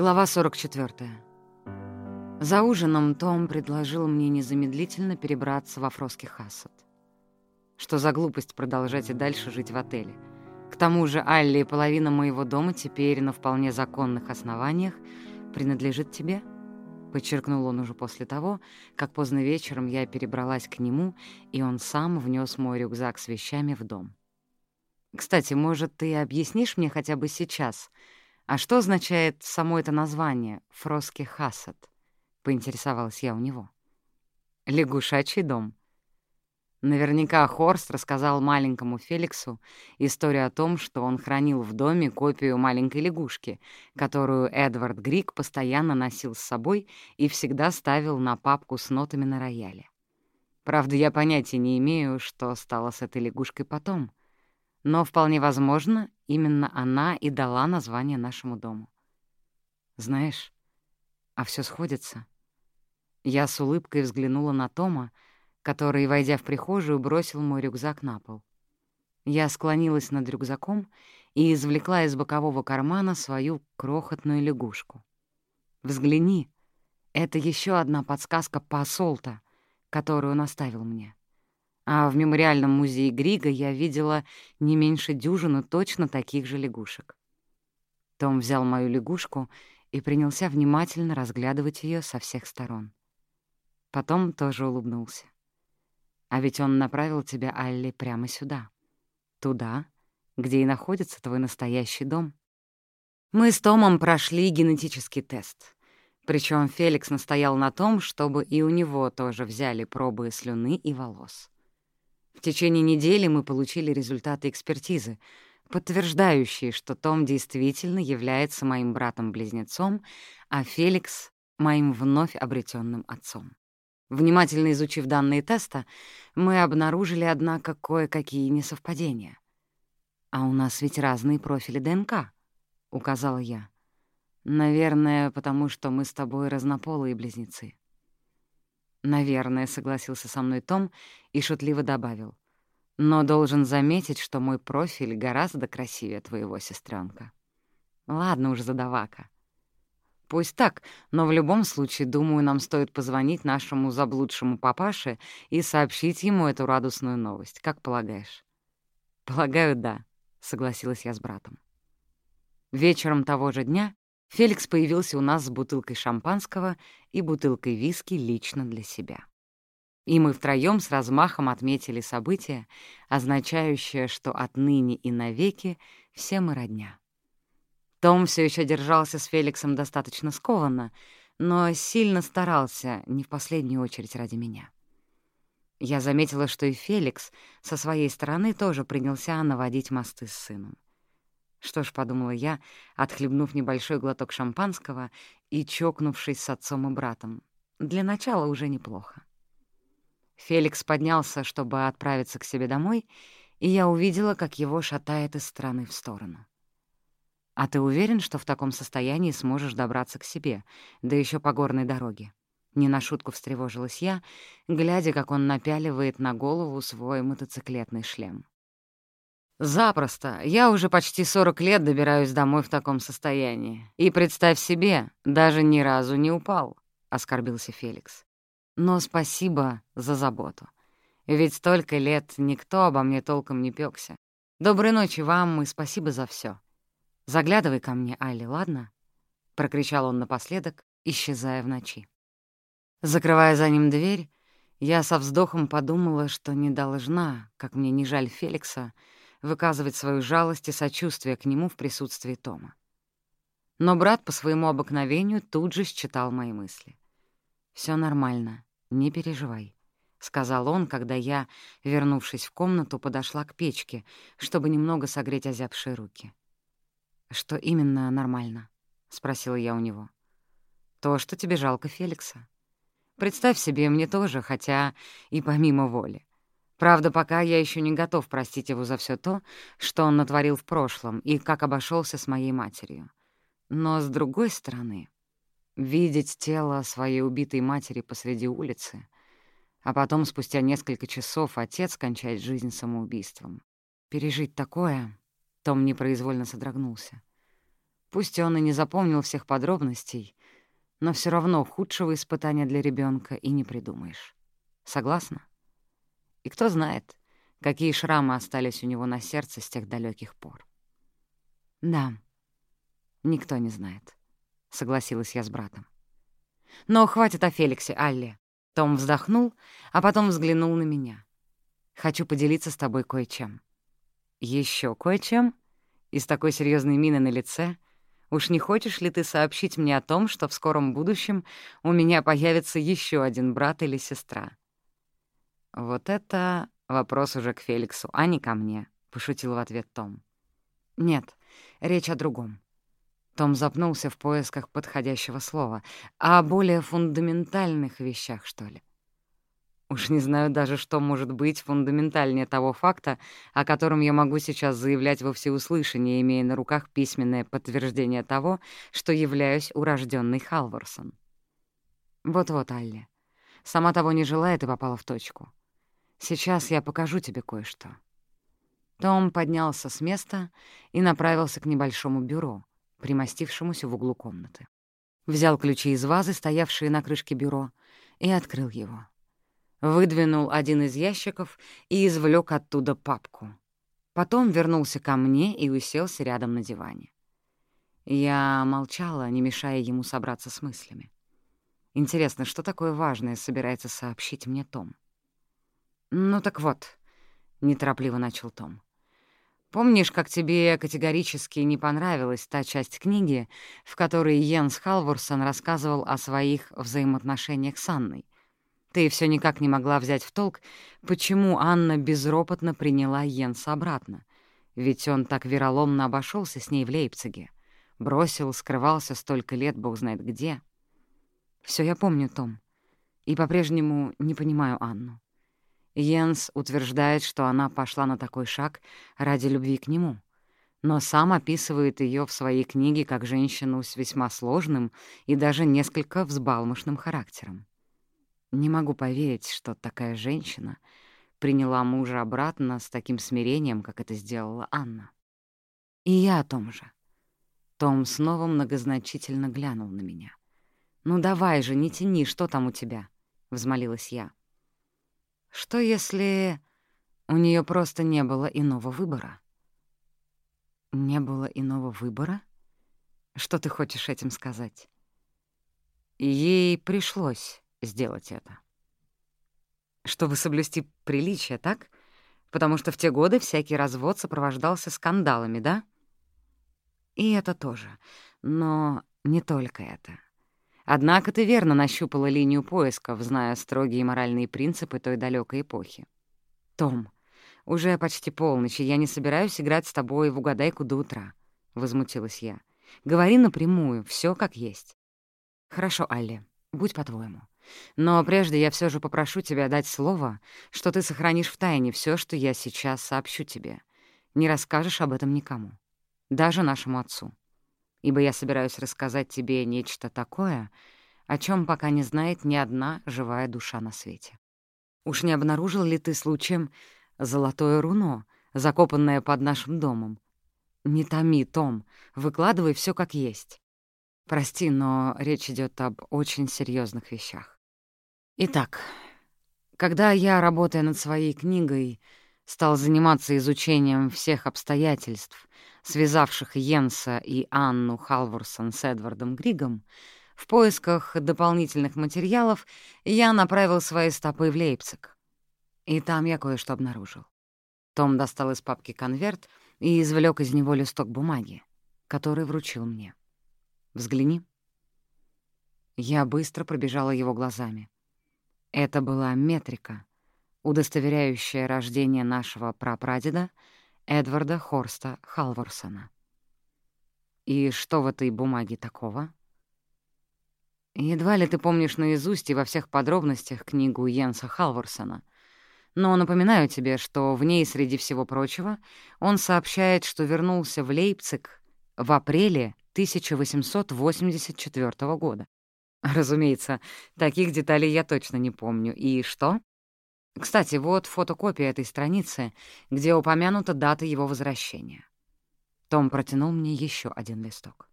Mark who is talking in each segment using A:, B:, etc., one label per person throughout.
A: Глава 44. За ужином Том предложил мне незамедлительно перебраться во Фроски Хассет. Что за глупость продолжать и дальше жить в отеле? К тому же Алли и половина моего дома теперь на вполне законных основаниях принадлежит тебе, — подчеркнул он уже после того, как поздно вечером я перебралась к нему, и он сам внес мой рюкзак с вещами в дом. «Кстати, может, ты объяснишь мне хотя бы сейчас, — «А что означает само это название «Фроски Хассет»?» — поинтересовалась я у него. «Лягушачий дом». Наверняка Хорст рассказал маленькому Феликсу историю о том, что он хранил в доме копию маленькой лягушки, которую Эдвард Грик постоянно носил с собой и всегда ставил на папку с нотами на рояле. Правда, я понятия не имею, что стало с этой лягушкой потом — но вполне возможно, именно она и дала название нашему дому. Знаешь, а все сходится. Я с улыбкой взглянула на Тома, который, войдя в прихожую, бросил мой рюкзак на пол. Я склонилась над рюкзаком и извлекла из бокового кармана свою крохотную лягушку. «Взгляни, это еще одна подсказка по Солта, которую он оставил мне. А в мемориальном музее Грига я видела не меньше дюжины точно таких же лягушек. Том взял мою лягушку и принялся внимательно разглядывать ее со всех сторон. Потом тоже улыбнулся. «А ведь он направил тебя, Алли, прямо сюда. Туда, где и находится твой настоящий дом. Мы с Томом прошли генетический тест. Причем Феликс настоял на том, чтобы и у него тоже взяли пробы слюны и волос. В течение недели мы получили результаты экспертизы, подтверждающие, что Том действительно является моим братом-близнецом, а Феликс — моим вновь обретенным отцом. Внимательно изучив данные теста, мы обнаружили, однако, кое-какие несовпадения. «А у нас ведь разные профили ДНК», — указала я. «Наверное, потому что мы с тобой разнополые близнецы». «Наверное», — согласился со мной Том и шутливо добавил. «Но должен заметить, что мой профиль гораздо красивее твоего сестренка. Ладно уж, задавака. Пусть так, но в любом случае, думаю, нам стоит позвонить нашему заблудшему папаше и сообщить ему эту радостную новость. Как полагаешь? Полагаю, да, — согласилась я с братом. Вечером того же дня Феликс появился у нас с бутылкой шампанского и бутылкой виски лично для себя. И мы втроём с размахом отметили событие, означающее, что отныне и навеки все мы родня. Том все еще держался с Феликсом достаточно скованно, но сильно старался, не в последнюю очередь ради меня. Я заметила, что и Феликс со своей стороны тоже принялся наводить мосты с сыном. Что ж, — подумала я, отхлебнув небольшой глоток шампанского и чокнувшись с отцом и братом. Для начала уже неплохо. Феликс поднялся, чтобы отправиться к себе домой, и я увидела, как его шатает из стороны в сторону. «А ты уверен, что в таком состоянии сможешь добраться к себе, да еще по горной дороге?» Не на шутку встревожилась я, глядя, как он напяливает на голову свой мотоциклетный шлем. «Запросто. Я уже почти 40 лет добираюсь домой в таком состоянии. И, представь себе, даже ни разу не упал», — оскорбился Феликс. «Но спасибо за заботу. Ведь столько лет никто обо мне толком не пёкся. Доброй ночи вам и спасибо за всё. Заглядывай ко мне, Али, ладно?» — прокричал он напоследок, исчезая в ночи. Закрывая за ним дверь, я со вздохом подумала, что не должна, как мне не жаль Феликса, — выказывать свою жалость и сочувствие к нему в присутствии Тома. Но брат по своему обыкновению тут же считал мои мысли. Все нормально, не переживай», — сказал он, когда я, вернувшись в комнату, подошла к печке, чтобы немного согреть озябшие руки. «Что именно нормально?» — спросила я у него. «То, что тебе жалко Феликса. Представь себе, мне тоже, хотя и помимо воли. Правда, пока я еще не готов простить его за все то, что он натворил в прошлом и как обошелся с моей матерью. Но, с другой стороны, видеть тело своей убитой матери посреди улицы, а потом, спустя несколько часов, отец кончает жизнь самоубийством. Пережить такое, Том непроизвольно содрогнулся. Пусть он и не запомнил всех подробностей, но все равно худшего испытания для ребенка и не придумаешь. Согласна? И кто знает, какие шрамы остались у него на сердце с тех далеких пор. Да, никто не знает, — согласилась я с братом. Но хватит о Феликсе, Алле. Том вздохнул, а потом взглянул на меня. Хочу поделиться с тобой кое-чем. Еще кое-чем? И с такой серьезной миной на лице — Уж не хочешь ли ты сообщить мне о том, что в скором будущем у меня появится еще один брат или сестра?» «Вот это вопрос уже к Феликсу, а не ко мне», — пошутил в ответ Том. «Нет, речь о другом». Том запнулся в поисках подходящего слова. «О более фундаментальных вещах, что ли?» Уж не знаю даже, что может быть фундаментальнее того факта, о котором я могу сейчас заявлять во всеуслышание, имея на руках письменное подтверждение того, что являюсь урожденный Халварсон. Вот-вот, Алли. Сама того не желая, ты попала в точку. Сейчас я покажу тебе кое-что. Том поднялся с места и направился к небольшому бюро, примостившемуся в углу комнаты. Взял ключи из вазы, стоявшие на крышке бюро, и открыл его выдвинул один из ящиков и извлек оттуда папку. Потом вернулся ко мне и уселся рядом на диване. Я молчала, не мешая ему собраться с мыслями. Интересно, что такое важное собирается сообщить мне Том? «Ну так вот», — неторопливо начал Том. «Помнишь, как тебе категорически не понравилась та часть книги, в которой Йенс Халворсон рассказывал о своих взаимоотношениях с Анной? Ты все никак не могла взять в толк, почему Анна безропотно приняла Йенса обратно. Ведь он так вероломно обошелся с ней в Лейпциге. Бросил, скрывался столько лет, бог знает где. Все я помню, Том. И по-прежнему не понимаю Анну. Йенс утверждает, что она пошла на такой шаг ради любви к нему, но сам описывает ее в своей книге как женщину с весьма сложным и даже несколько взбалмошным характером. Не могу поверить, что такая женщина приняла мужа обратно с таким смирением, как это сделала Анна. И я о том же. Том снова многозначительно глянул на меня. «Ну давай же, не тяни, что там у тебя?» — взмолилась я. «Что если у нее просто не было иного выбора?» «Не было иного выбора? Что ты хочешь этим сказать?» Ей пришлось сделать это. Чтобы соблюсти приличие, так? Потому что в те годы всякий развод сопровождался скандалами, да? И это тоже. Но не только это. Однако ты верно нащупала линию поисков, зная строгие моральные принципы той далекой эпохи. Том, уже почти полночь, я не собираюсь играть с тобой в угадайку до утра, — возмутилась я. Говори напрямую, все как есть. Хорошо, Алли, будь по-твоему. Но прежде я все же попрошу тебя дать слово, что ты сохранишь в тайне все, что я сейчас сообщу тебе. Не расскажешь об этом никому, даже нашему отцу. Ибо я собираюсь рассказать тебе нечто такое, о чем пока не знает ни одна живая душа на свете. Уж не обнаружил ли ты случаем золотое руно, закопанное под нашим домом? Не томи, Том, выкладывай все как есть. Прости, но речь идет об очень серьезных вещах. Итак, когда я, работая над своей книгой, стал заниматься изучением всех обстоятельств, связавших Йенса и Анну Халворсон с Эдвардом Григом, в поисках дополнительных материалов я направил свои стопы в Лейпциг. И там я кое-что обнаружил. Том достал из папки конверт и извлек из него листок бумаги, который вручил мне. Взгляни». Я быстро пробежала его глазами. Это была метрика, удостоверяющая рождение нашего прапрадеда Эдварда Хорста Халворсона. «И что в этой бумаге такого?» «Едва ли ты помнишь наизусть и во всех подробностях книгу Йенса Халворсона, но напоминаю тебе, что в ней, среди всего прочего, он сообщает, что вернулся в Лейпциг в апреле 1884 года. Разумеется, таких деталей я точно не помню. И что? Кстати, вот фотокопия этой страницы, где упомянута дата его возвращения. Том протянул мне еще один листок.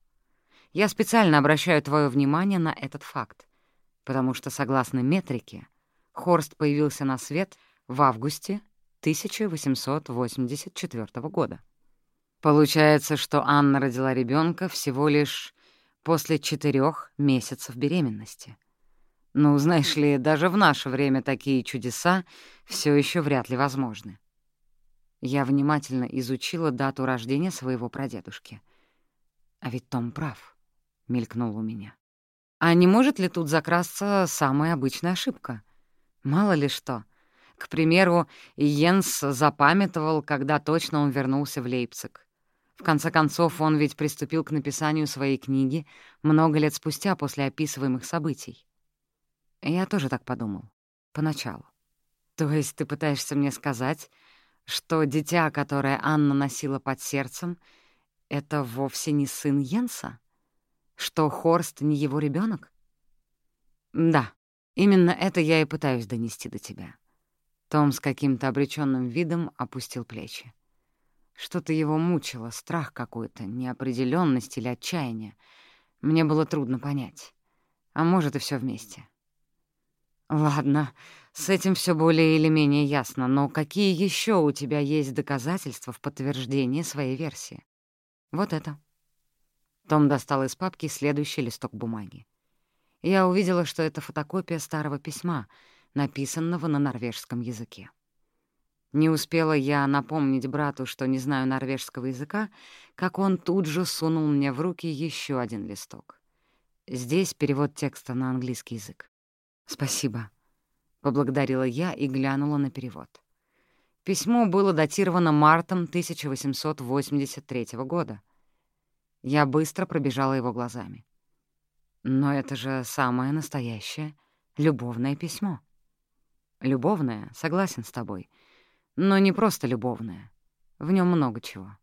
A: Я специально обращаю твое внимание на этот факт, потому что, согласно метрике, Хорст появился на свет в августе 1884 года. Получается, что Анна родила ребенка всего лишь после четырех месяцев беременности. Ну, знаешь ли, даже в наше время такие чудеса все еще вряд ли возможны. Я внимательно изучила дату рождения своего прадедушки. А ведь Том прав, — мелькнул у меня. А не может ли тут закрасться самая обычная ошибка? Мало ли что. К примеру, Йенс запамятовал, когда точно он вернулся в Лейпциг. В конце концов, он ведь приступил к написанию своей книги много лет спустя после описываемых событий. Я тоже так подумал. Поначалу. То есть ты пытаешься мне сказать, что дитя, которое Анна носила под сердцем, это вовсе не сын Йенса? Что Хорст не его ребенок? Да, именно это я и пытаюсь донести до тебя. Том с каким-то обреченным видом опустил плечи. Что-то его мучило, страх какой-то, неопределенность или отчаяние. Мне было трудно понять. А может, и все вместе. Ладно, с этим все более или менее ясно, но какие еще у тебя есть доказательства в подтверждении своей версии? Вот это. Том достал из папки следующий листок бумаги. Я увидела, что это фотокопия старого письма, написанного на норвежском языке. Не успела я напомнить брату, что не знаю норвежского языка, как он тут же сунул мне в руки еще один листок. Здесь перевод текста на английский язык. «Спасибо», — поблагодарила я и глянула на перевод. Письмо было датировано мартом 1883 года. Я быстро пробежала его глазами. Но это же самое настоящее любовное письмо. Любовное, согласен с тобой — но не просто любовная. В нем много чего.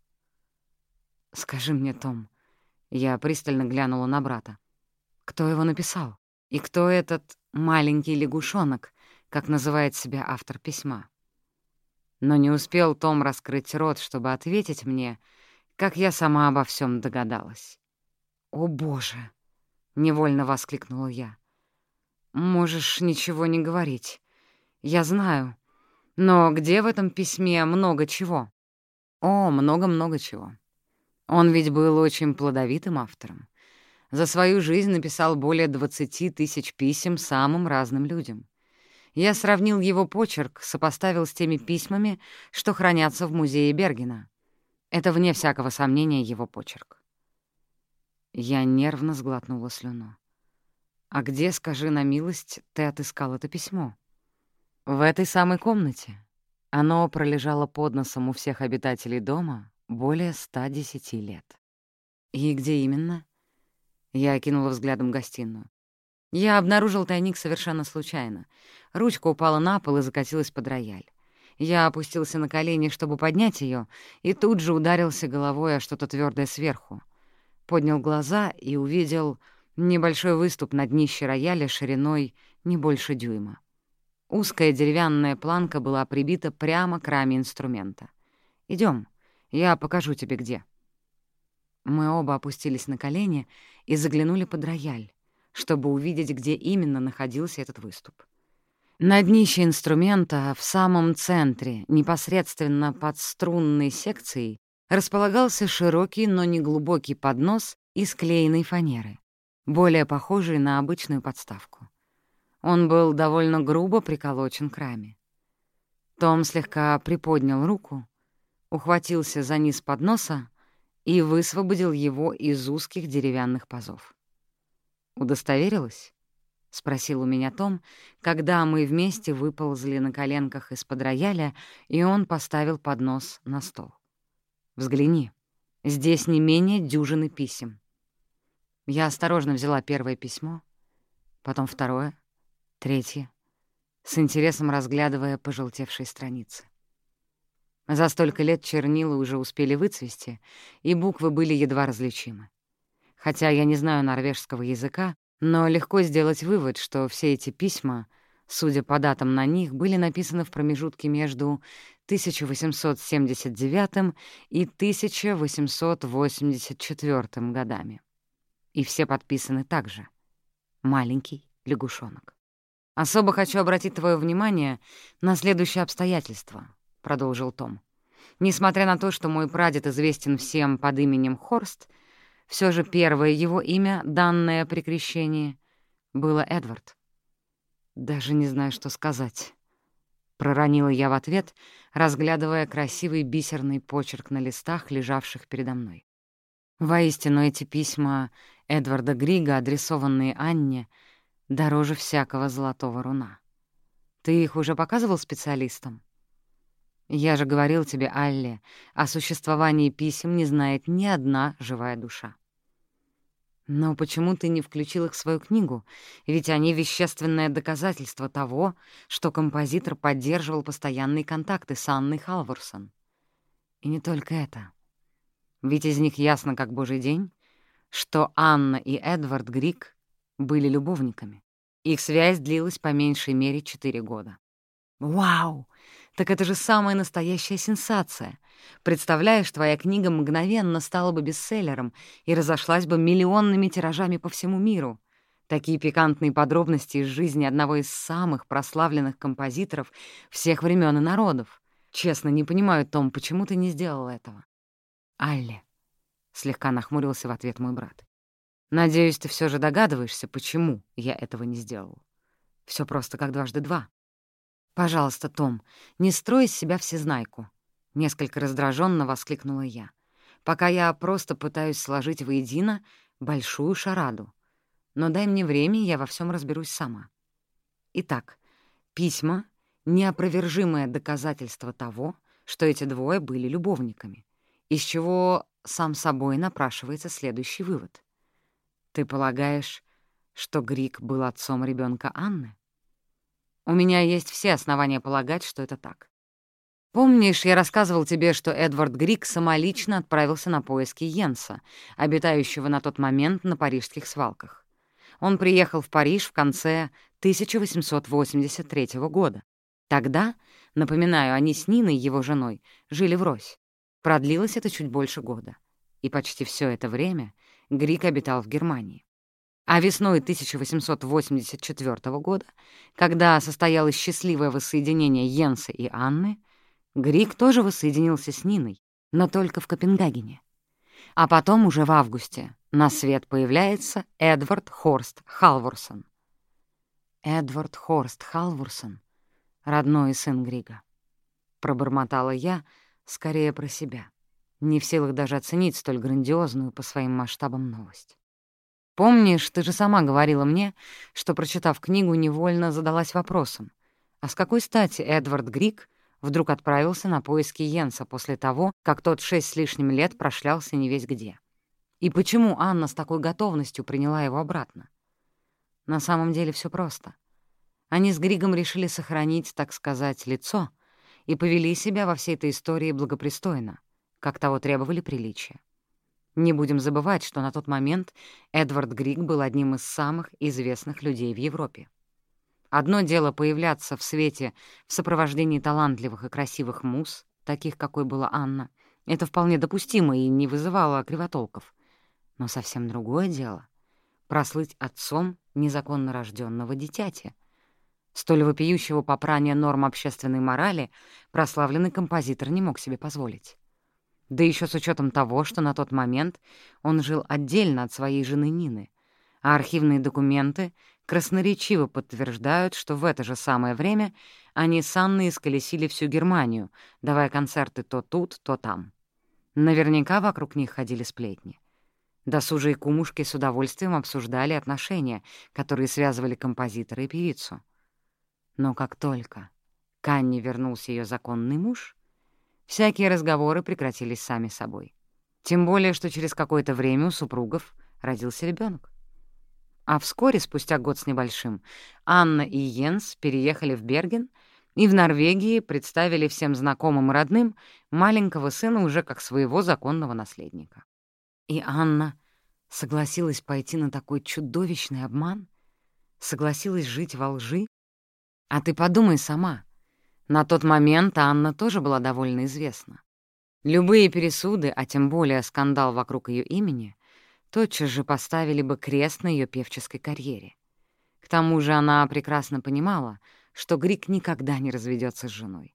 A: «Скажи мне, Том...» Я пристально глянула на брата. «Кто его написал? И кто этот маленький лягушонок, как называет себя автор письма?» Но не успел Том раскрыть рот, чтобы ответить мне, как я сама обо всем догадалась. «О, Боже!» — невольно воскликнула я. «Можешь ничего не говорить. Я знаю, но где в этом письме много чего? О, много-много чего. Он ведь был очень плодовитым автором. За свою жизнь написал более 20 тысяч писем самым разным людям. Я сравнил его почерк, сопоставил с теми письмами, что хранятся в музее Бергена. Это, вне всякого сомнения, его почерк. Я нервно сглотнула слюну. «А где, скажи на милость, ты отыскал это письмо?» В этой самой комнате. Оно пролежало под носом у всех обитателей дома более 110 лет. И где именно? Я окинула взглядом гостиную. Я обнаружил тайник совершенно случайно. Ручка упала на пол и закатилась под рояль. Я опустился на колени, чтобы поднять ее, и тут же ударился головой о что-то твердое сверху. Поднял глаза и увидел небольшой выступ на днище рояля шириной не больше дюйма. Узкая деревянная планка была прибита прямо к раме инструмента. Идем, я покажу тебе где». Мы оба опустились на колени и заглянули под рояль, чтобы увидеть, где именно находился этот выступ. На днище инструмента, в самом центре, непосредственно под струнной секцией, располагался широкий, но не глубокий поднос из клееной фанеры, более похожий на обычную подставку. Он был довольно грубо приколочен к раме. Том слегка приподнял руку, ухватился за низ подноса и высвободил его из узких деревянных пазов. «Удостоверилась?» — спросил у меня Том, когда мы вместе выползли на коленках из-под рояля, и он поставил поднос на стол. «Взгляни, здесь не менее дюжины писем». Я осторожно взяла первое письмо, потом второе — Третье. С интересом разглядывая пожелтевшие страницы. За столько лет чернила уже успели выцвести, и буквы были едва различимы. Хотя я не знаю норвежского языка, но легко сделать вывод, что все эти письма, судя по датам на них, были написаны в промежутке между 1879 и 1884 годами. И все подписаны так же. Маленький лягушонок. «Особо хочу обратить твое внимание на следующее обстоятельство», — продолжил Том. «Несмотря на то, что мой прадед известен всем под именем Хорст, все же первое его имя, данное при крещении, было Эдвард. Даже не знаю, что сказать. Проронила я в ответ, разглядывая красивый бисерный почерк на листах, лежавших передо мной. Воистину, эти письма Эдварда Грига, адресованные Анне, дороже всякого золотого руна. Ты их уже показывал специалистам? Я же говорил тебе, Алле, о существовании писем не знает ни одна живая душа. Но почему ты не включил их в свою книгу? Ведь они — вещественное доказательство того, что композитор поддерживал постоянные контакты с Анной Халворсон. И не только это. Ведь из них ясно, как божий день, что Анна и Эдвард Грик были любовниками. Их связь длилась по меньшей мере четыре года. Вау! Так это же самая настоящая сенсация. Представляешь, твоя книга мгновенно стала бы бестселлером и разошлась бы миллионными тиражами по всему миру. Такие пикантные подробности из жизни одного из самых прославленных композиторов всех времен и народов. Честно, не понимаю, Том, почему ты не сделал этого? Алле, — слегка нахмурился в ответ мой брат. Надеюсь, ты все же догадываешься, почему я этого не сделал. Все просто как дважды два. «Пожалуйста, Том, не строй из себя всезнайку», — несколько раздраженно воскликнула я, «пока я просто пытаюсь сложить воедино большую шараду. Но дай мне время, я во всем разберусь сама». Итак, письма — неопровержимое доказательство того, что эти двое были любовниками, из чего сам собой напрашивается следующий вывод. Ты полагаешь, что Грик был отцом ребенка Анны? У меня есть все основания полагать, что это так. Помнишь, я рассказывал тебе, что Эдвард Грик самолично отправился на поиски Йенса, обитающего на тот момент на парижских свалках. Он приехал в Париж в конце 1883 года. Тогда, напоминаю, они с Ниной, его женой, жили врозь. Продлилось это чуть больше года. И почти все это время Грик обитал в Германии. А весной 1884 года, когда состоялось счастливое воссоединение Йенса и Анны, Грик тоже воссоединился с Ниной, но только в Копенгагене. А потом уже в августе на свет появляется Эдвард Хорст Халворсон. Эдвард Хорст Халворсон, родной сын Грига. Пробормотала я скорее про себя, не в силах даже оценить столь грандиозную по своим масштабам новость. Помнишь, ты же сама говорила мне, что, прочитав книгу, невольно задалась вопросом, а с какой стати Эдвард Грик вдруг отправился на поиски Йенса после того, как тот шесть с лишним лет прошлялся не весь где? И почему Анна с такой готовностью приняла его обратно? На самом деле все просто. Они с Григом решили сохранить, так сказать, лицо и повели себя во всей этой истории благопристойно, как того требовали приличия. Не будем забывать, что на тот момент Эдвард Григ был одним из самых известных людей в Европе. Одно дело появляться в свете в сопровождении талантливых и красивых муз, таких, какой была Анна. Это вполне допустимо и не вызывало кривотолков. Но совсем другое дело — прослыть отцом незаконно рожденного дитяти. Столь вопиющего попрания норм общественной морали прославленный композитор не мог себе позволить. Да еще с учетом того, что на тот момент он жил отдельно от своей жены Нины, а архивные документы красноречиво подтверждают, что в это же самое время они с Анной исколесили всю Германию, давая концерты то тут, то там. Наверняка вокруг них ходили сплетни. Досужие кумушки с удовольствием обсуждали отношения, которые связывали композитора и певицу. Но как только к Анне вернулся ее законный муж — Всякие разговоры прекратились сами собой. Тем более, что через какое-то время у супругов родился ребенок. А вскоре, спустя год с небольшим, Анна и Йенс переехали в Берген и в Норвегии представили всем знакомым и родным маленького сына уже как своего законного наследника. И Анна согласилась пойти на такой чудовищный обман? Согласилась жить во лжи? А ты подумай сама — на тот момент Анна тоже была довольно известна. Любые пересуды, а тем более скандал вокруг ее имени, тотчас же поставили бы крест на ее певческой карьере. К тому же она прекрасно понимала, что Грик никогда не разведется с женой.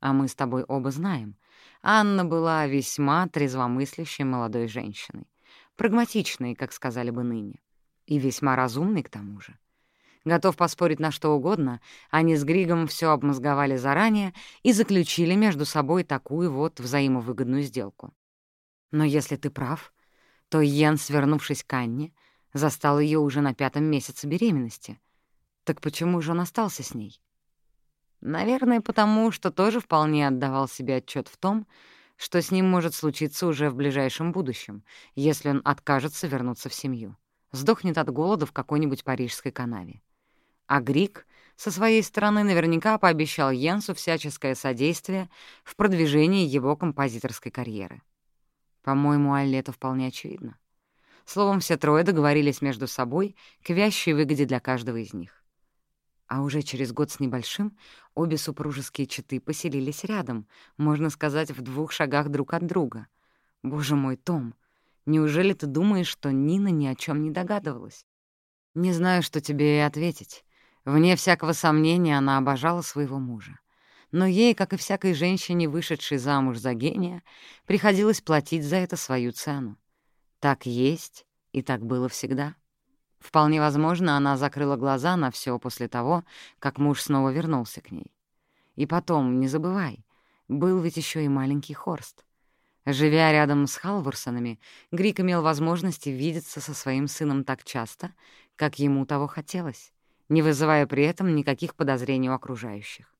A: А мы с тобой оба знаем, Анна была весьма трезвомыслящей молодой женщиной, прагматичной, как сказали бы ныне, и весьма разумной к тому же. Готов поспорить на что угодно, они с Григом все обмозговали заранее и заключили между собой такую вот взаимовыгодную сделку. Но если ты прав, то Йен, свернувшись к Анне, застал ее уже на пятом месяце беременности. Так почему же он остался с ней? Наверное, потому что тоже вполне отдавал себе отчет в том, что с ним может случиться уже в ближайшем будущем, если он откажется вернуться в семью. Сдохнет от голода в какой-нибудь парижской канаве. А Грик со своей стороны наверняка пообещал Йенсу всяческое содействие в продвижении его композиторской карьеры. По-моему, Алле это вполне очевидно. Словом, все трое договорились между собой к вящей выгоде для каждого из них. А уже через год с небольшим обе супружеские четы поселились рядом, можно сказать, в двух шагах друг от друга. Боже мой, Том, неужели ты думаешь, что Нина ни о чем не догадывалась? Не знаю, что тебе и ответить. Вне всякого сомнения, она обожала своего мужа. Но ей, как и всякой женщине, вышедшей замуж за гения, приходилось платить за это свою цену. Так есть, и так было всегда. Вполне возможно, она закрыла глаза на все после того, как муж снова вернулся к ней. И потом, не забывай, был ведь еще и маленький Хорст. Живя рядом с Халворсонами, Грик имел возможности видеться со своим сыном так часто, как ему того хотелось не вызывая при этом никаких подозрений у окружающих.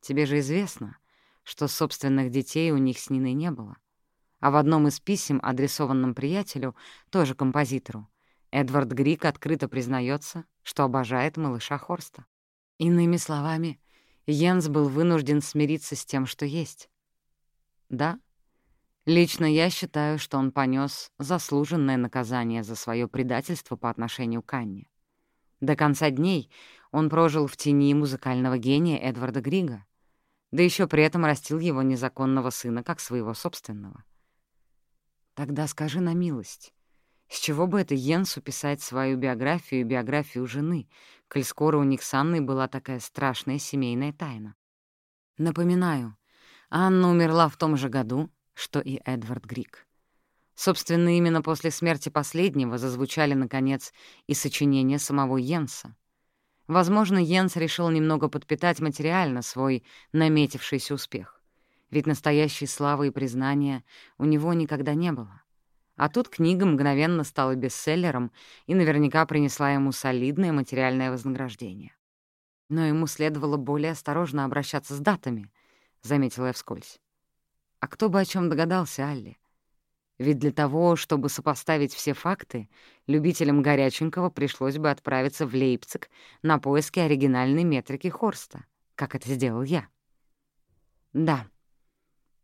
A: Тебе же известно, что собственных детей у них с Ниной не было. А в одном из писем, адресованном приятелю, тоже композитору, Эдвард Грик открыто признается, что обожает малыша Хорста. Иными словами, Йенс был вынужден смириться с тем, что есть. Да, лично я считаю, что он понес заслуженное наказание за свое предательство по отношению к Анне. До конца дней он прожил в тени музыкального гения Эдварда Грига, да еще при этом растил его незаконного сына как своего собственного. Тогда скажи на милость, с чего бы это Йенсу писать свою биографию и биографию жены, коль скоро у них с Анной была такая страшная семейная тайна? Напоминаю, Анна умерла в том же году, что и Эдвард Григ. Собственно, именно после смерти последнего зазвучали, наконец, и сочинения самого Йенса. Возможно, Йенс решил немного подпитать материально свой наметившийся успех. Ведь настоящей славы и признания у него никогда не было. А тут книга мгновенно стала бестселлером и наверняка принесла ему солидное материальное вознаграждение. Но ему следовало более осторожно обращаться с датами, — заметила я вскользь. А кто бы о чем догадался, Алли? Ведь для того, чтобы сопоставить все факты, любителям горяченького пришлось бы отправиться в Лейпциг на поиски оригинальной метрики Хорста, как это сделал я. Да,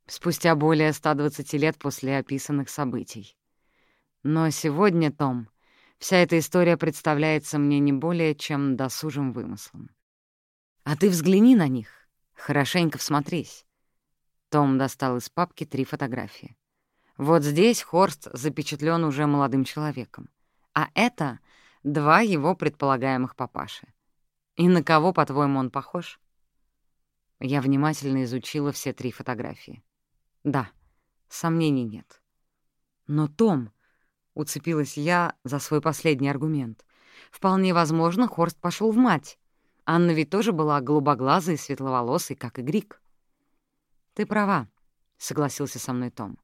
A: спустя более 120 лет после описанных событий. Но сегодня, Том, вся эта история представляется мне не более чем досужим вымыслом. А ты взгляни на них, хорошенько всмотрись. Том достал из папки три фотографии. Вот здесь Хорст запечатлен уже молодым человеком. А это два его предполагаемых папаши. И на кого, по-твоему, он похож? Я внимательно изучила все три фотографии. Да, сомнений нет. Но, Том, уцепилась я за свой последний аргумент. Вполне возможно, Хорст пошел в мать. Анна ведь тоже была голубоглазой и светловолосой, как и Грик. «Ты права», — согласился со мной Том.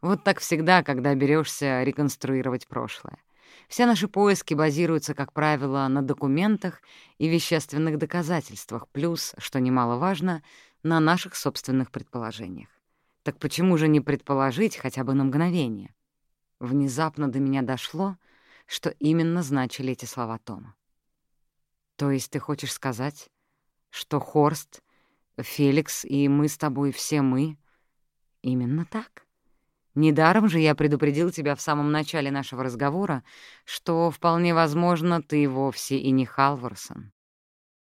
A: Вот так всегда, когда берешься реконструировать прошлое. Все наши поиски базируются, как правило, на документах и вещественных доказательствах, плюс, что немаловажно, на наших собственных предположениях. Так почему же не предположить хотя бы на мгновение? Внезапно до меня дошло, что именно значили эти слова Тома. То есть ты хочешь сказать, что Хорст, Феликс и мы с тобой все мы — именно так? Недаром же я предупредил тебя в самом начале нашего разговора, что, вполне возможно, ты вовсе и не Халварсон.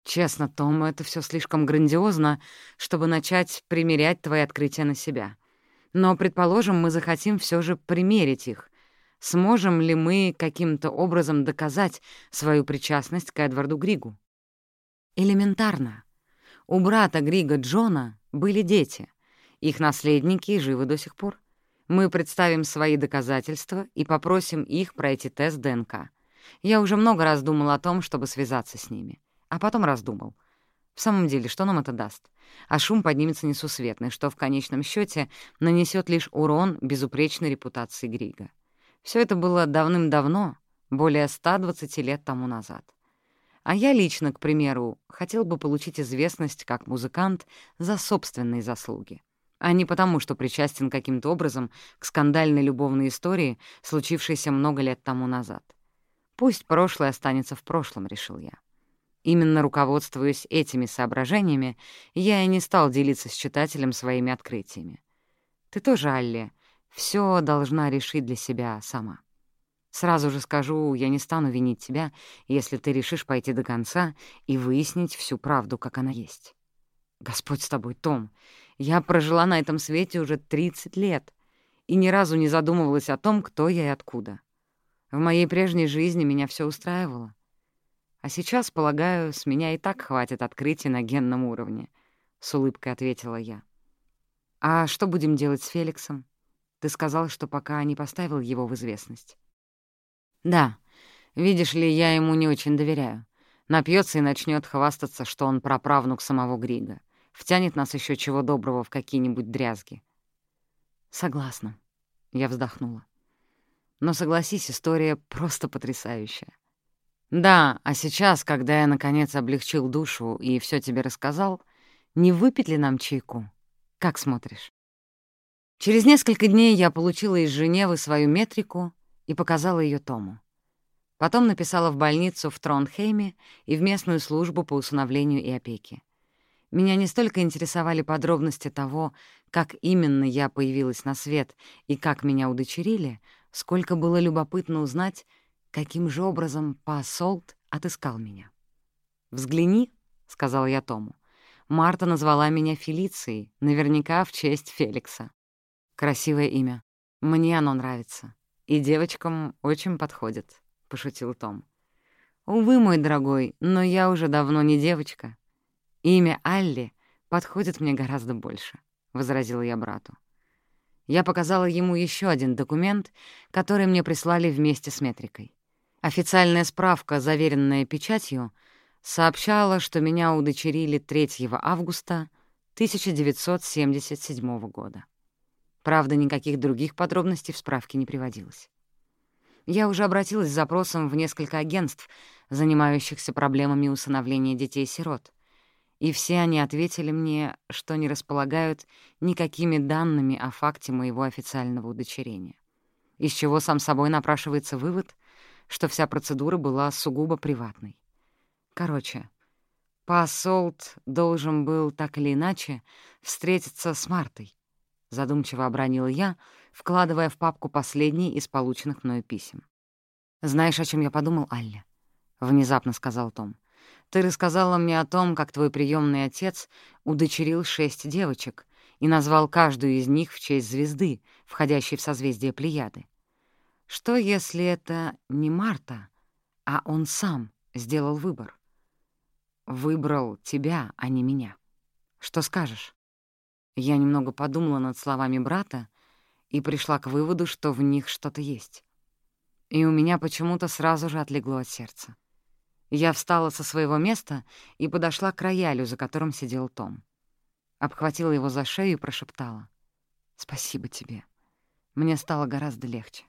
A: Честно, Том, это все слишком грандиозно, чтобы начать примерять твои открытия на себя. Но, предположим, мы захотим все же примерить их. Сможем ли мы каким-то образом доказать свою причастность к Эдварду Григу? Элементарно. У брата Грига Джона были дети. Их наследники живы до сих пор. Мы представим свои доказательства и попросим их пройти тест ДНК. Я уже много раз думал о том, чтобы связаться с ними. А потом раздумал. В самом деле, что нам это даст? А шум поднимется несусветный, что в конечном счете нанесет лишь урон безупречной репутации Грига. Все это было давным-давно, более 120 лет тому назад. А я лично, к примеру, хотел бы получить известность как музыкант за собственные заслуги, а не потому, что причастен каким-то образом к скандальной любовной истории, случившейся много лет тому назад. Пусть прошлое останется в прошлом, решил я. Именно руководствуясь этими соображениями, я и не стал делиться с читателем своими открытиями. Ты тоже, Алли, все должна решить для себя сама. Сразу же скажу, я не стану винить тебя, если ты решишь пойти до конца и выяснить всю правду, как она есть. Господь с тобой, Том. Я прожила на этом свете уже 30 лет и ни разу не задумывалась о том, кто я и откуда. В моей прежней жизни меня все устраивало. А сейчас, полагаю, с меня и так хватит открытий на генном уровне, — с улыбкой ответила я. А что будем делать с Феликсом? Ты сказал, что пока не поставил его в известность. Да, видишь ли, я ему не очень доверяю. Напьется и начнет хвастаться, что он праправнук самого Грига. Втянет нас еще чего доброго в какие-нибудь дрязги. Согласна. Я вздохнула. Но согласись, история просто потрясающая. Да, а сейчас, когда я, наконец, облегчил душу и все тебе рассказал, не выпить ли нам чайку? Как смотришь? Через несколько дней я получила из Женевы свою метрику и показала ее Тому. Потом написала в больницу в Тронхейме и в местную службу по усыновлению и опеке. Меня не столько интересовали подробности того, как именно я появилась на свет и как меня удочерили, сколько было любопытно узнать, каким же образом Пасолт отыскал меня. «Взгляни», — сказал я Тому. Марта назвала меня Фелицией, наверняка в честь Феликса. Красивое имя. Мне оно нравится. И девочкам очень подходит, — пошутил Том. Увы, мой дорогой, но я уже давно не девочка. Имя Алли подходит мне гораздо больше, — возразила я брату. Я показала ему еще один документ, который мне прислали вместе с метрикой. Официальная справка, заверенная печатью, сообщала, что меня удочерили 3 августа 1977 года. Правда, никаких других подробностей в справке не приводилось. Я уже обратилась с запросом в несколько агентств, занимающихся проблемами усыновления детей-сирот, и все они ответили мне, что не располагают никакими данными о факте моего официального удочерения. Из чего сам собой напрашивается вывод, что вся процедура была сугубо приватной. Короче, Пассолт должен был так или иначе встретиться с Мартой, задумчиво обронила я, вкладывая в папку последний из полученных мною писем. «Знаешь, о чем я подумал, Алля?» — внезапно сказал Том. Ты рассказала мне о том, как твой приемный отец удочерил шесть девочек и назвал каждую из них в честь звезды, входящей в созвездие Плеяды. Что, если это не Марта, а он сам сделал выбор? Выбрал тебя, а не меня. Что скажешь? Я немного подумала над словами брата и пришла к выводу, что в них что-то есть. И у меня почему-то сразу же отлегло от сердца. Я встала со своего места и подошла к роялю, за которым сидел Том. Обхватила его за шею и прошептала. «Спасибо тебе. Мне стало гораздо легче».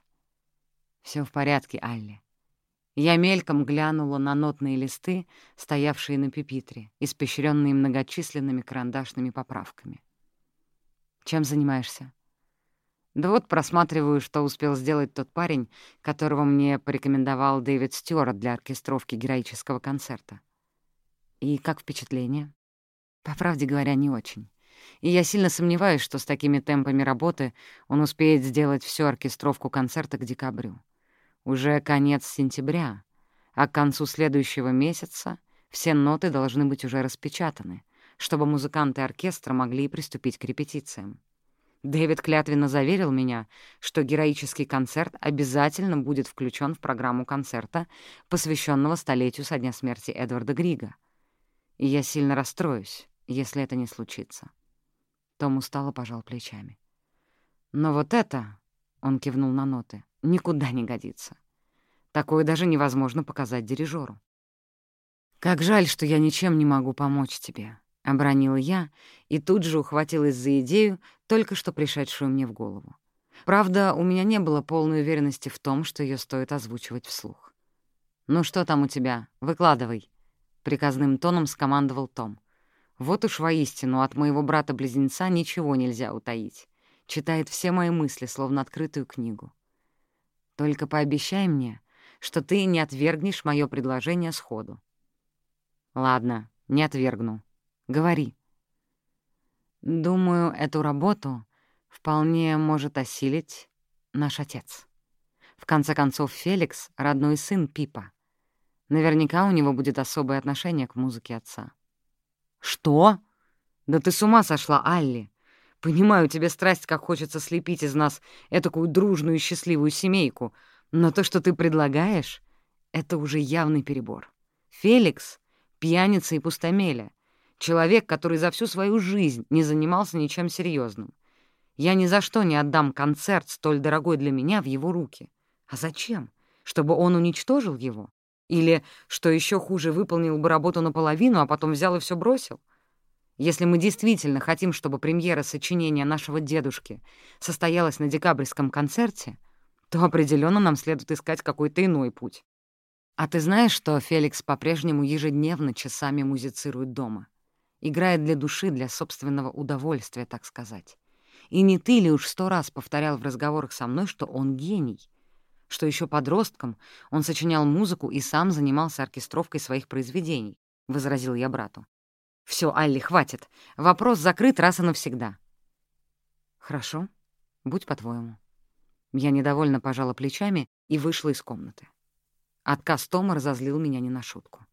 A: Все в порядке, Алли». Я мельком глянула на нотные листы, стоявшие на пепитре, испещренные многочисленными карандашными поправками. «Чем занимаешься?» Да вот просматриваю, что успел сделать тот парень, которого мне порекомендовал Дэвид Стюарт для оркестровки героического концерта. И как впечатление? По правде говоря, не очень. И я сильно сомневаюсь, что с такими темпами работы он успеет сделать всю оркестровку концерта к декабрю. Уже конец сентября, а к концу следующего месяца все ноты должны быть уже распечатаны, чтобы музыканты оркестра могли приступить к репетициям. Дэвид клятвенно заверил меня, что героический концерт обязательно будет включен в программу концерта, посвященного столетию со дня смерти Эдварда Грига. И я сильно расстроюсь, если это не случится. Том устало пожал плечами. «Но вот это...» — он кивнул на ноты — никуда не годится. Такое даже невозможно показать дирижеру. «Как жаль, что я ничем не могу помочь тебе», — обронила я и тут же ухватилась за идею, только что пришедшую мне в голову. Правда, у меня не было полной уверенности в том, что ее стоит озвучивать вслух. «Ну что там у тебя? Выкладывай», — приказным тоном скомандовал Том. «Вот уж воистину от моего брата-близнеца ничего нельзя утаить. Читает все мои мысли, словно открытую книгу. Только пообещай мне, что ты не отвергнешь мое предложение сходу». «Ладно, не отвергну. Говори». «Думаю, эту работу вполне может осилить наш отец. В конце концов, Феликс — родной сын Пипа. Наверняка у него будет особое отношение к музыке отца». «Что? Да ты с ума сошла, Алли! Понимаю, тебе страсть, как хочется слепить из нас этакую дружную и счастливую семейку, но то, что ты предлагаешь, — это уже явный перебор. Феликс — пьяница и пустомеля, человек, который за всю свою жизнь не занимался ничем серьезным. Я ни за что не отдам концерт, столь дорогой для меня, в его руки. А зачем? Чтобы он уничтожил его? Или, что еще хуже, выполнил бы работу наполовину, а потом взял и все бросил? Если мы действительно хотим, чтобы премьера сочинения нашего дедушки состоялась на декабрьском концерте, то определенно нам следует искать какой-то иной путь. А ты знаешь, что Феликс по-прежнему ежедневно часами музицирует дома? Играет для души, для собственного удовольствия, так сказать. И не ты ли уж сто раз повторял в разговорах со мной, что он гений? Что еще подростком он сочинял музыку и сам занимался оркестровкой своих произведений, — возразил я брату. Все, Алли, хватит. Вопрос закрыт раз и навсегда. Хорошо, будь по-твоему. Я недовольно пожала плечами и вышла из комнаты. Отказ Тома разозлил меня не на шутку.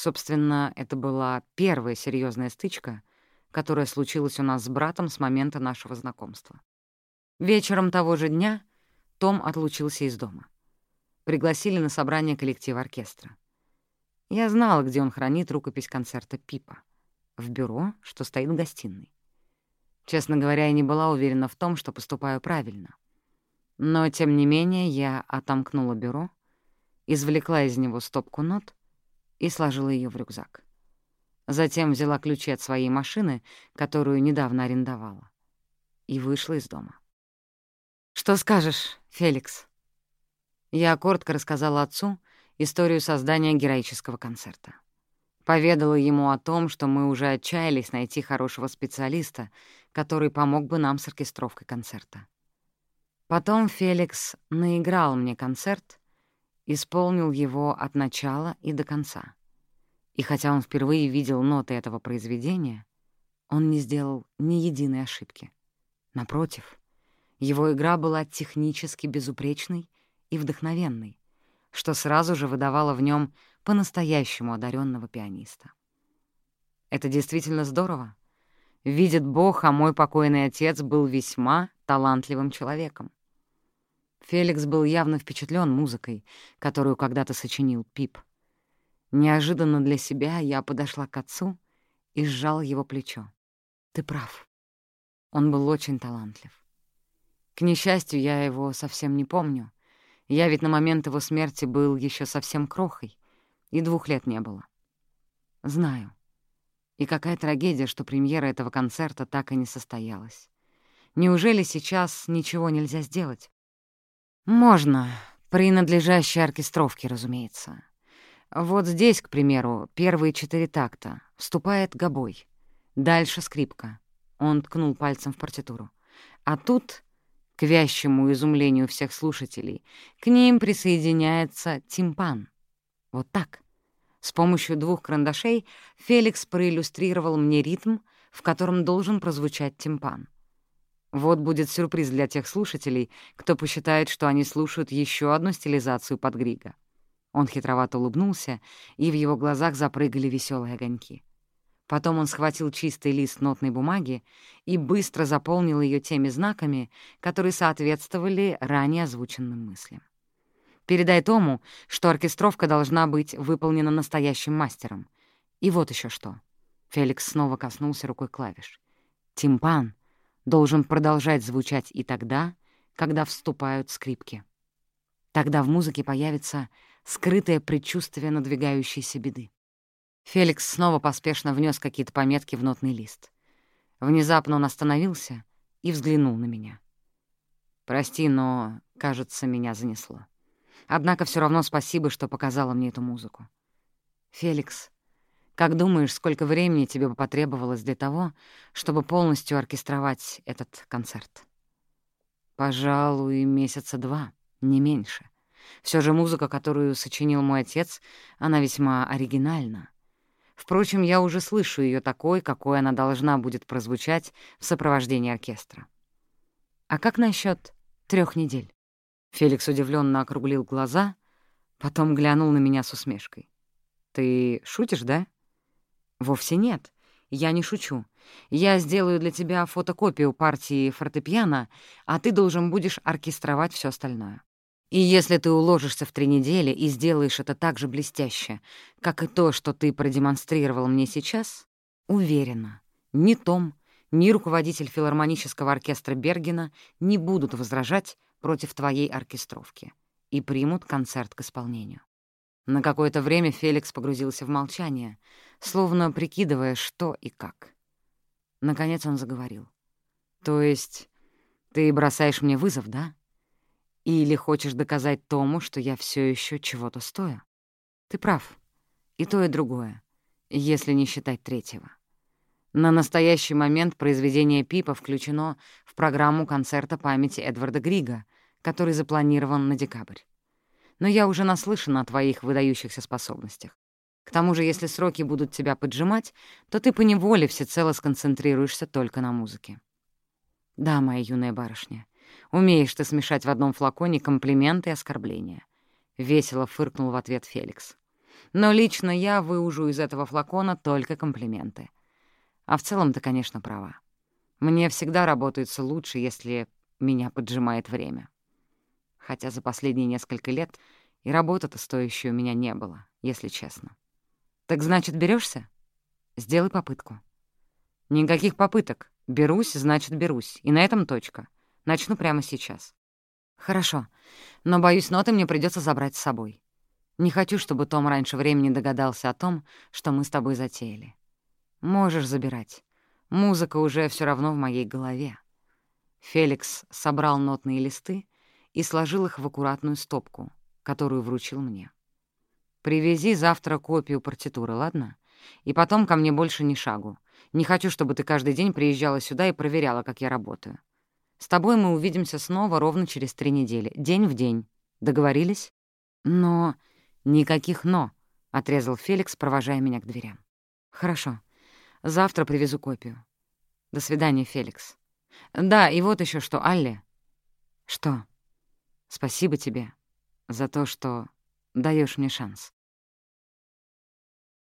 A: Собственно, это была первая серьезная стычка, которая случилась у нас с братом с момента нашего знакомства. Вечером того же дня Том отлучился из дома. Пригласили на собрание коллектива оркестра. Я знала, где он хранит рукопись концерта Пипа в бюро, что стоит в гостиной. Честно говоря, я не была уверена в том, что поступаю правильно. Но, тем не менее, я отомкнула бюро, извлекла из него стопку нот и сложила ее в рюкзак. Затем взяла ключи от своей машины, которую недавно арендовала, и вышла из дома. «Что скажешь, Феликс?» Я коротко рассказала отцу историю создания героического концерта. Поведала ему о том, что мы уже отчаялись найти хорошего специалиста, который помог бы нам с оркестровкой концерта. Потом Феликс наиграл мне концерт, исполнил его от начала и до конца. И хотя он впервые видел ноты этого произведения, он не сделал ни единой ошибки. Напротив, его игра была технически безупречной и вдохновенной, что сразу же выдавало в нем по-настоящему одаренного пианиста. Это действительно здорово. Видит Бог, а мой покойный отец был весьма талантливым человеком. Феликс был явно впечатлен музыкой, которую когда-то сочинил Пип. Неожиданно для себя я подошла к отцу и сжал его плечо. «Ты прав. Он был очень талантлив. К несчастью, я его совсем не помню. Я ведь на момент его смерти был еще совсем крохой, и двух лет не было. Знаю. И какая трагедия, что премьера этого концерта так и не состоялась. Неужели сейчас ничего нельзя сделать? Можно, при надлежащей оркестровке, разумеется. Вот здесь, к примеру, первые четыре такта. Вступает гобой. Дальше скрипка. Он ткнул пальцем в партитуру. А тут, к вящему изумлению всех слушателей, к ним присоединяется тимпан — вот так. С помощью двух карандашей Феликс проиллюстрировал мне ритм, в котором должен прозвучать тимпан. Вот будет сюрприз для тех слушателей, кто посчитает, что они слушают еще одну стилизацию под Грига. Он хитровато улыбнулся, и в его глазах запрыгали веселые огоньки. Потом он схватил чистый лист нотной бумаги и быстро заполнил ее теми знаками, которые соответствовали ранее озвученным мыслям. «Передай Тому, что оркестровка должна быть выполнена настоящим мастером. И вот еще что». Феликс снова коснулся рукой клавиш. «Тимпан должен продолжать звучать и тогда, когда вступают скрипки. Тогда в музыке появится скрытое предчувствие надвигающейся беды. Феликс снова поспешно внес какие-то пометки в нотный лист. Внезапно он остановился и взглянул на меня. «Прости, но, кажется, меня занесло. Однако все равно спасибо, что показала мне эту музыку. Феликс, как думаешь, сколько времени тебе бы потребовалось для того, чтобы полностью оркестровать этот концерт?» «Пожалуй, месяца два, не меньше. Все же музыка, которую сочинил мой отец, она весьма оригинальна. Впрочем, я уже слышу ее такой, какой она должна будет прозвучать в сопровождении оркестра. А как насчет трех недель? Феликс удивленно округлил глаза, потом глянул на меня с усмешкой. «Ты шутишь, да?» «Вовсе нет. Я не шучу. Я сделаю для тебя фотокопию партии фортепиано, а ты должен будешь оркестровать все остальное. И если ты уложишься в три недели и сделаешь это так же блестяще, как и то, что ты продемонстрировал мне сейчас, уверена, ни Том, ни руководитель филармонического оркестра Бергена не будут возражать против твоей оркестровки и примут концерт к исполнению. На какое-то время Феликс погрузился в молчание, словно прикидывая, что и как. Наконец он заговорил. «То есть ты бросаешь мне вызов, да?» Или хочешь доказать Тому, что я все еще чего-то стою? Ты прав. И то, и другое, если не считать третьего. На настоящий момент произведение Пипа включено в программу концерта памяти Эдварда Грига, который запланирован на декабрь. Но я уже наслышана о твоих выдающихся способностях. К тому же, если сроки будут тебя поджимать, то ты поневоле всецело сконцентрируешься только на музыке. Да, моя юная барышня, Умеешь ты смешать в одном флаконе комплименты и оскорбления. Весело фыркнул в ответ Феликс. Но лично я выужу из этого флакона только комплименты. А в целом ты, конечно, права. Мне всегда работается лучше, если меня поджимает время. Хотя за последние несколько лет и работы-то стоящей у меня не было, если честно. Так значит, берешься? Сделай попытку. Никаких попыток. Берусь, значит, берусь. И на этом точка. Начну прямо сейчас. Хорошо, но, боюсь, ноты мне придется забрать с собой. Не хочу, чтобы Том раньше времени догадался о том, что мы с тобой затеяли. Можешь забирать. Музыка уже все равно в моей голове. Феликс собрал нотные листы и сложил их в аккуратную стопку, которую вручил мне. «Привези завтра копию партитуры, ладно? И потом ко мне больше ни шагу. Не хочу, чтобы ты каждый день приезжала сюда и проверяла, как я работаю. С тобой мы увидимся снова ровно через три недели, день в день. Договорились? Но... Никаких «но», — отрезал Феликс, провожая меня к дверям. Хорошо. Завтра привезу копию. До свидания, Феликс. Да, и вот еще что, Алле. Что? Спасибо тебе за то, что даешь мне шанс.